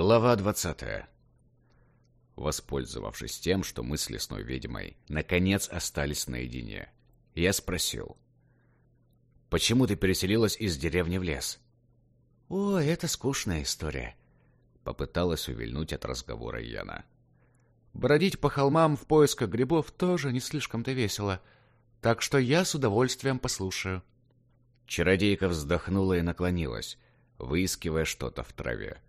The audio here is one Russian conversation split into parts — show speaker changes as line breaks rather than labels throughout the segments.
Глава двадцатая. Воспользовавшись тем, что мы с лесной ведьмой наконец остались наедине, я спросил. «Почему ты переселилась из деревни в лес?»
«О, это скучная история», —
попыталась увильнуть от разговора Яна.
«Бродить по холмам в поисках грибов тоже не слишком-то весело, так что я с удовольствием послушаю».
Чародейка вздохнула и наклонилась, выискивая что-то в траве.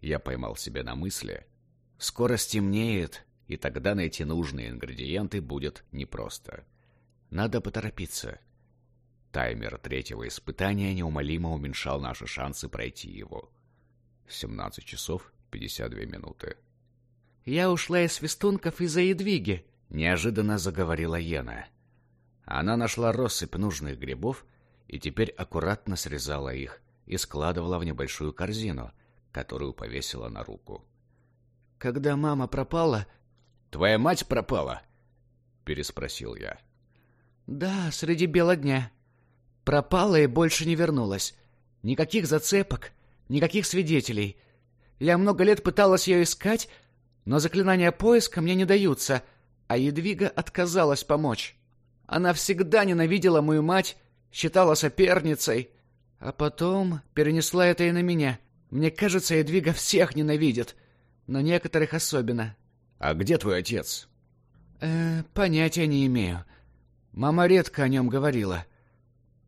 Я поймал себя на мысли. Скоро стемнеет, и тогда найти нужные ингредиенты будет непросто. Надо поторопиться. Таймер третьего испытания неумолимо уменьшал наши шансы пройти его. 17 часов 52 минуты.
«Я ушла из свистунков из-за едвиги», —
неожиданно заговорила Йена. Она нашла россыпь нужных грибов и теперь аккуратно срезала их и складывала в небольшую корзину, которую повесила на руку.
«Когда мама пропала...»
«Твоя мать пропала?» — переспросил я.
«Да, среди бела дня. Пропала и больше не вернулась. Никаких зацепок, никаких свидетелей. Я много лет пыталась ее искать, но заклинания поиска мне не даются, а Едвига отказалась помочь. Она всегда ненавидела мою мать, считала соперницей, а потом перенесла это и на меня. Мне кажется, Едвига всех ненавидит, но некоторых особенно.
А где твой отец?
Э, понятия не имею. Мама редко о нем говорила.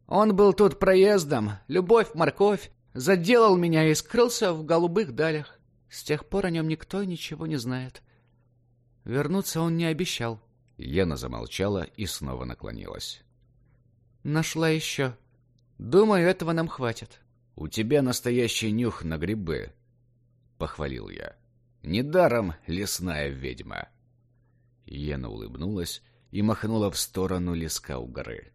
Он был тут проездом, любовь-морковь, заделал меня и скрылся в голубых далях. С тех пор о нем никто ничего не знает. Вернуться он не обещал.
Ена замолчала и снова наклонилась.
Нашла еще. Думаю, этого нам хватит.
«У тебя настоящий нюх на грибы», — похвалил я. «Недаром лесная ведьма». Ена улыбнулась и махнула в сторону леска у горы.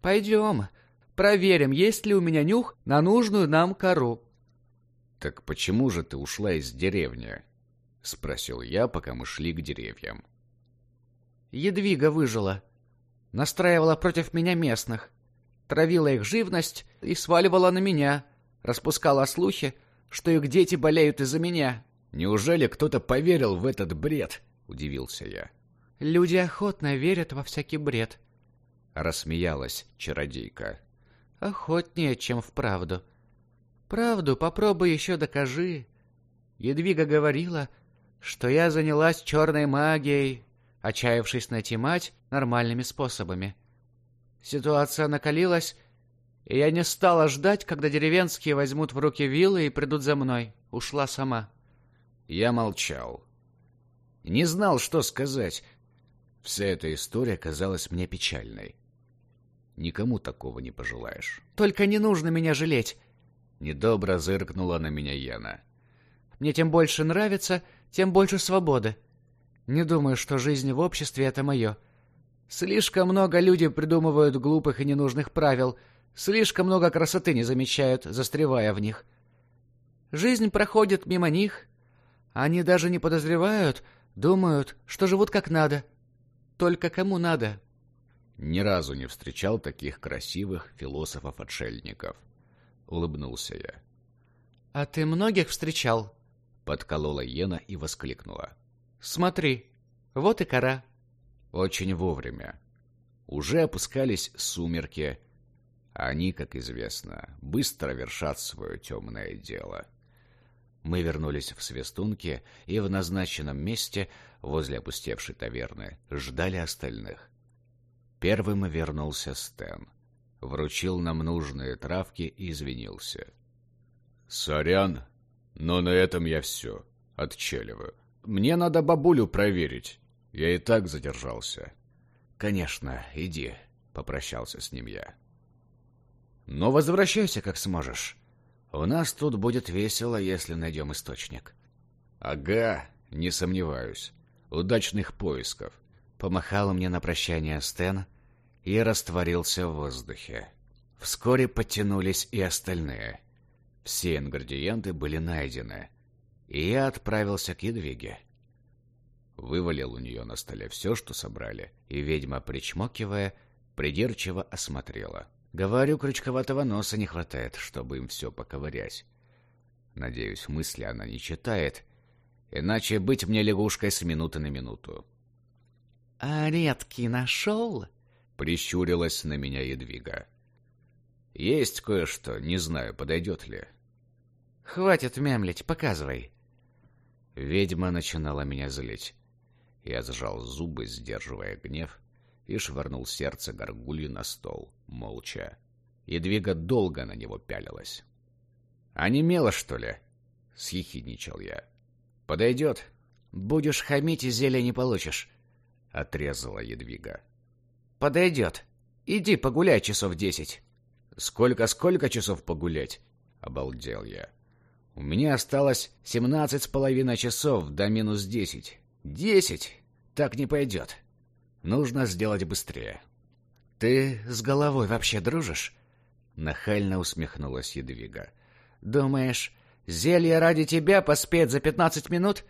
«Пойдем, проверим, есть ли у меня нюх на нужную нам кору».
«Так почему же ты ушла из деревни?» — спросил я, пока мы шли к деревьям.
«Едвига выжила. Настраивала против меня местных травила их живность и сваливала на меня, распускала слухи, что их дети болеют из-за меня.
«Неужели кто-то поверил в этот бред?» — удивился я.
«Люди охотно верят во всякий бред», —
рассмеялась чародейка.
«Охотнее, чем в правду. Правду попробуй еще докажи. Едвига говорила, что я занялась черной магией, отчаявшись найти мать нормальными способами. Ситуация накалилась, и я не стала ждать, когда деревенские возьмут в руки вилы и придут за мной. Ушла сама.
Я молчал. Не знал, что сказать. Вся эта история казалась мне печальной. Никому такого не пожелаешь.
Только не нужно меня жалеть.
Недобро зыркнула на меня Яна.
Мне тем больше нравится, тем больше свободы. Не думаю, что жизнь в обществе — это мое. Слишком много людей придумывают глупых и ненужных правил, слишком много красоты не замечают, застревая в них. Жизнь проходит мимо них. Они даже не подозревают, думают, что живут как надо. Только кому надо.
Ни разу не встречал таких красивых философов-отшельников. Улыбнулся я.
— А ты многих встречал?
— подколола Ена и воскликнула.
— Смотри, вот и кора.
— очень вовремя. Уже опускались сумерки. Они, как известно, быстро вершат свое темное дело. Мы вернулись в Свистунки и в назначенном месте, возле опустевшей таверны, ждали остальных. Первым вернулся Стэн. Вручил нам нужные травки и извинился. «Сорян, но на этом я все. Отчеливаю. Мне надо бабулю проверить. Я и так задержался. Конечно, иди, попрощался с ним я. Но возвращайся, как сможешь. У нас тут будет весело, если найдем источник. Ага, не сомневаюсь. Удачных поисков. Помахал мне на прощание Стэн и растворился в воздухе. Вскоре подтянулись и остальные. Все ингредиенты были найдены, и я отправился к Едвиге. Вывалил у нее на столе все, что собрали, и ведьма, причмокивая, придирчиво осмотрела. Говорю, крючковатого носа не хватает, чтобы им все поковырять. Надеюсь, мысли она не читает, иначе быть мне лягушкой с минуты на минуту.
«А редкий нашел?»
— прищурилась на меня Едвига. «Есть кое-что, не знаю, подойдет ли».
«Хватит мямлить, показывай».
Ведьма начинала меня злить. Я сжал зубы, сдерживая гнев, и швырнул сердце горгульи на стол, молча. Едвига долго на него пялилась. «А не мело, что ли?» — съехидничал я. «Подойдет?»
«Будешь хамить, и зелья не получишь», —
отрезала Едвига.
«Подойдет. Иди погуляй часов десять».
«Сколько-сколько часов погулять?» — обалдел я. «У меня осталось семнадцать с половиной часов до минус десять. Десять? Так не пойдет. Нужно сделать быстрее».
«Ты с головой вообще дружишь?»
Нахально усмехнулась Едвига.
«Думаешь, зелье ради тебя поспеет за пятнадцать минут?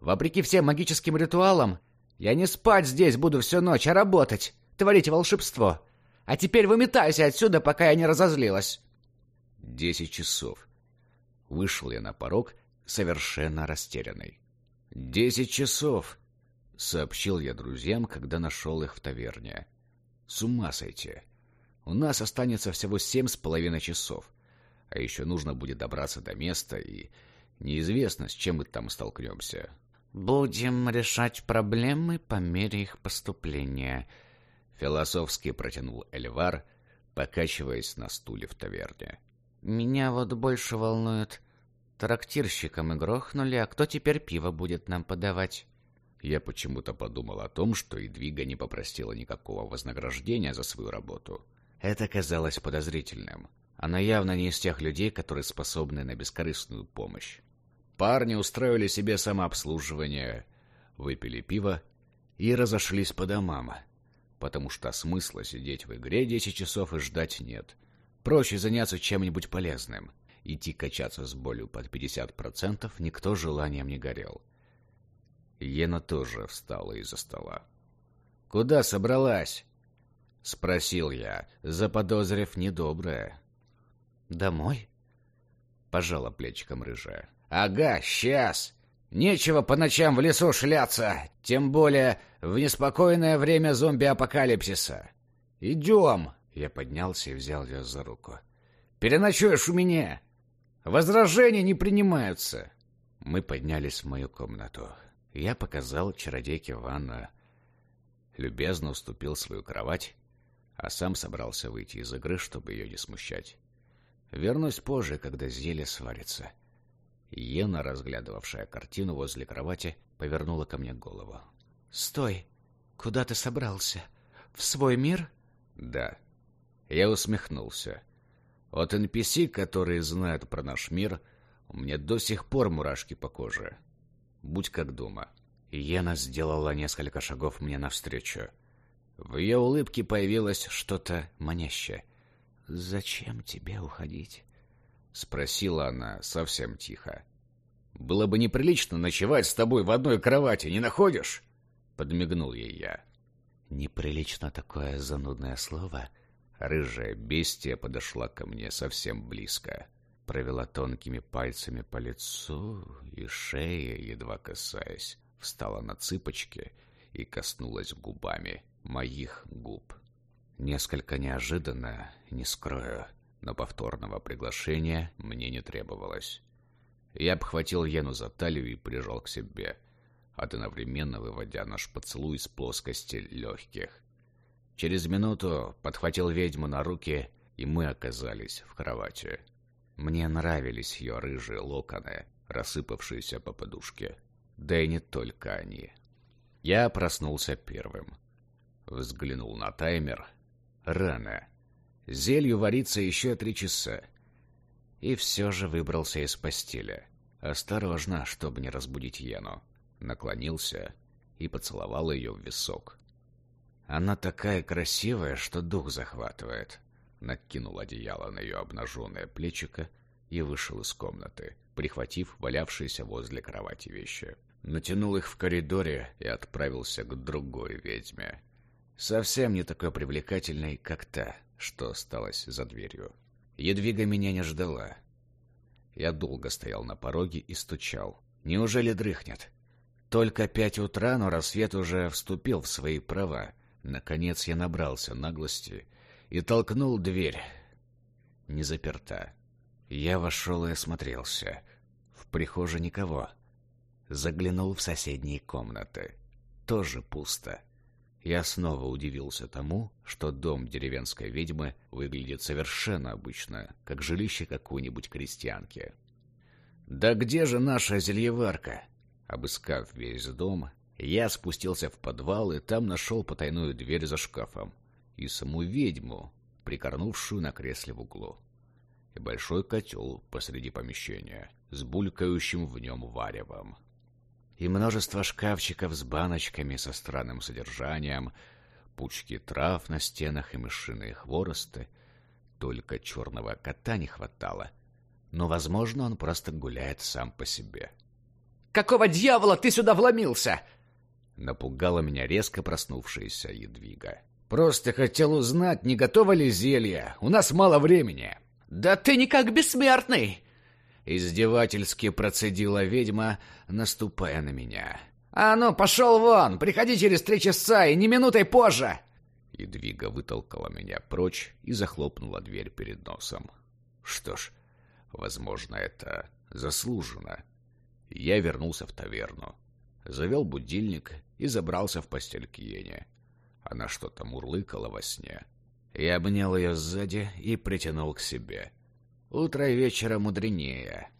Вопреки всем магическим ритуалам, я не спать здесь буду всю ночь, а работать, творить волшебство. А теперь выметайся отсюда, пока я не разозлилась».
Десять часов. Вышел я на порог, совершенно растерянный. «Десять часов!» — сообщил я друзьям, когда нашел их в таверне. «С ума сойти! У нас останется всего семь с половиной часов, а еще нужно будет добраться до места, и неизвестно, с чем мы там столкнемся».
«Будем решать проблемы по мере их поступления», —
философски протянул Эльвар, покачиваясь на стуле в таверне.
«Меня вот больше волнует, трактирщика мы грохнули, а кто теперь пиво будет нам подавать?»
Я почему-то подумал о том, что Идвига не попросила никакого вознаграждения за свою работу. Это казалось подозрительным. Она явно не из тех людей, которые способны на бескорыстную помощь. Парни устроили себе самообслуживание, выпили пиво и разошлись по домам, потому что смысла сидеть в игре 10 часов и ждать нет. Проще заняться чем-нибудь полезным. Идти качаться с болью под 50% никто желанием не горел. Ена тоже встала из-за стола. «Куда собралась?» — спросил я, заподозрив недоброе.
«Домой?»
— пожала плечиком рыжая. «Ага, сейчас. Нечего по ночам в лесу шляться, тем более в неспокойное время зомби-апокалипсиса. Идем!» Я поднялся и взял ее за руку. «Переночуешь у меня. Возражения не принимаются». Мы поднялись в мою комнату. Я показал чародейке ванну, любезно уступил свою кровать, а сам собрался выйти из игры, чтобы ее не смущать. Вернусь позже, когда зелье сварится. — Ена, разглядывавшая картину возле кровати, повернула ко мне голову.
«Стой! Куда ты собрался? В свой мир?»
«Да». Я усмехнулся. От NPC, которые знают про наш мир, у меня до сих пор мурашки по коже. Будь как дома. Ена сделала несколько шагов мне навстречу. В ее улыбке появилось что-то манящее.
«Зачем тебе уходить?»
— спросила она совсем тихо. «Было бы неприлично ночевать с тобой в одной кровати, не находишь?» — подмигнул ей я.
«Неприлично такое занудное слово».
Рыжая бестия подошла ко мне совсем близко, провела тонкими пальцами по лицу и шее, едва касаясь, встала на цыпочки и коснулась губами моих губ. Несколько неожиданно, не скрою, но повторного приглашения мне не требовалось. Я обхватил Ену за талию и прижал к себе, одновременно выводя наш поцелуй из плоскости легких. Через минуту подхватил ведьму на руки, и мы оказались в кровати. Мне нравились ее рыжие локоны, рассыпавшиеся по подушке. Да и не только они. Я проснулся первым. Взглянул на таймер. Рано. Зелью варится еще три часа. И все же выбрался из постели. Осторожно, чтобы не разбудить Ену. Наклонился и поцеловал ее в висок. Она такая красивая, что дух захватывает. Накинул одеяло на ее обнаженное плечико и вышел из комнаты, прихватив валявшиеся возле кровати вещи. Натянул их в коридоре и отправился к другой ведьме. Совсем не такой привлекательной, как та, что осталось за дверью. Едвига меня не ждала. Я долго стоял на пороге и стучал. Неужели дрыхнет? Только пять утра, но рассвет уже вступил в свои права. Наконец я набрался наглости и толкнул дверь. Не заперта. Я вошел и осмотрелся. В прихожей никого. Заглянул в соседние комнаты. Тоже пусто. Я снова удивился тому, что дом деревенской ведьмы выглядит совершенно обычно, как жилище какой-нибудь крестьянки. «Да где же наша зельеварка?» Обыскав весь дом, я спустился в подвал и там нашел потайную дверь за шкафом и саму ведьму, прикорнувшую на кресле в углу, и большой котел посреди помещения с булькающим в нем варевом и множество шкафчиков с баночками со странным содержанием, пучки трав на стенах и мышиные хворосты. Только черного кота не хватало, но, возможно, он просто гуляет сам по себе.
«Какого дьявола ты сюда вломился?»
Напугала меня резко проснувшаяся едвига. «Просто хотел узнать, не готово ли зелье. У нас мало времени».
«Да ты никак бессмертный!»
Издевательски процедила ведьма, наступая на меня.
«А ну, пошел вон! Приходи через три часа и не минутой позже!»
Едвига вытолкала меня прочь и захлопнула дверь перед носом. Что ж, возможно, это заслуженно. Я вернулся в таверну, завел будильник и забрался в постель к Йене. Она что-то мурлыкала во сне. Я обнял ее сзади и притянул к себе. Утро вечера мудренее.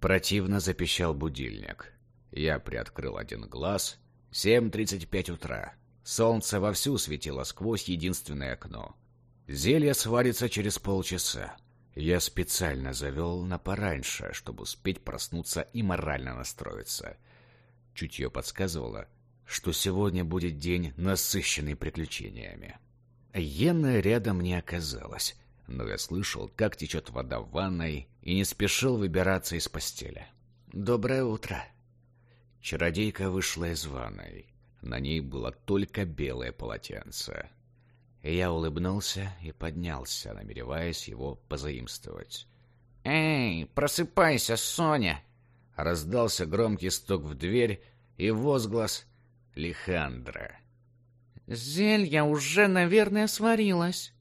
Противно запищал будильник. Я приоткрыл один глаз. 7.35 утра. Солнце вовсю светило сквозь единственное окно. Зелье сварится через полчаса. Я специально завел на пораньше, чтобы успеть проснуться и морально настроиться. Чутье подсказывало, что сегодня будет день, насыщенный приключениями. Йенна рядом не оказалась но я слышал, как течет вода в ванной, и не спешил выбираться из постели. «Доброе утро!» Чародейка вышла из ванной. На ней было только белое полотенце. Я улыбнулся и поднялся, намереваясь его позаимствовать.
«Эй, просыпайся, Соня!»
Раздался громкий стук в дверь и возглас Лихандра.
«Зелье уже, наверное, сварилось».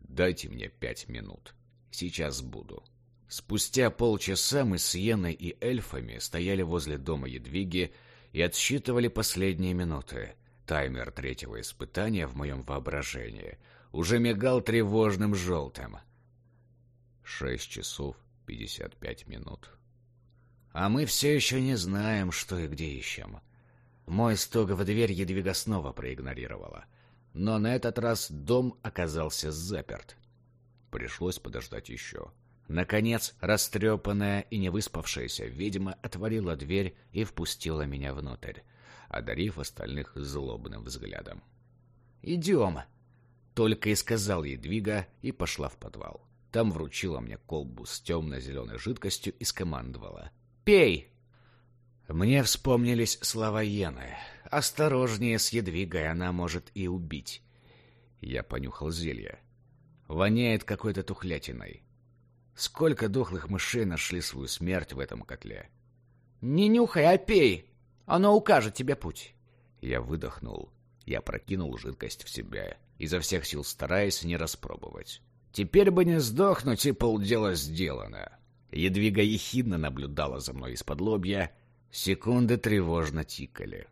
Дайте мне пять минут. Сейчас буду. Спустя полчаса мы с Йеной и эльфами стояли возле дома Едвиги и отсчитывали последние минуты. Таймер третьего испытания в моем воображении уже мигал тревожным желтым. Шесть часов пятьдесят пять минут. А мы все еще не знаем, что и где ищем. Мой стук в дверь Едвига снова проигнорировала но на этот раз дом оказался заперт. Пришлось подождать еще. Наконец, растрепанная и невыспавшаяся ведьма отворила дверь и впустила меня внутрь, одарив остальных злобным взглядом. «Идем!» — только и сказал ей Двига и пошла в подвал. Там вручила мне колбу с темно-зеленой жидкостью и скомандовала. «Пей!» Мне вспомнились слова Йены. «Осторожнее с едвигой, она может и убить». Я понюхал зелье. Воняет какой-то тухлятиной. Сколько дохлых мышей нашли свою смерть в этом котле?
«Не нюхай, а пей! Оно укажет тебе путь!»
Я выдохнул. Я прокинул жидкость в себя, изо всех сил стараясь не распробовать. Теперь бы не сдохнуть, и полдела сделано. Едвига ехидно наблюдала за мной из-под лобья, Секунды тревожно тикали.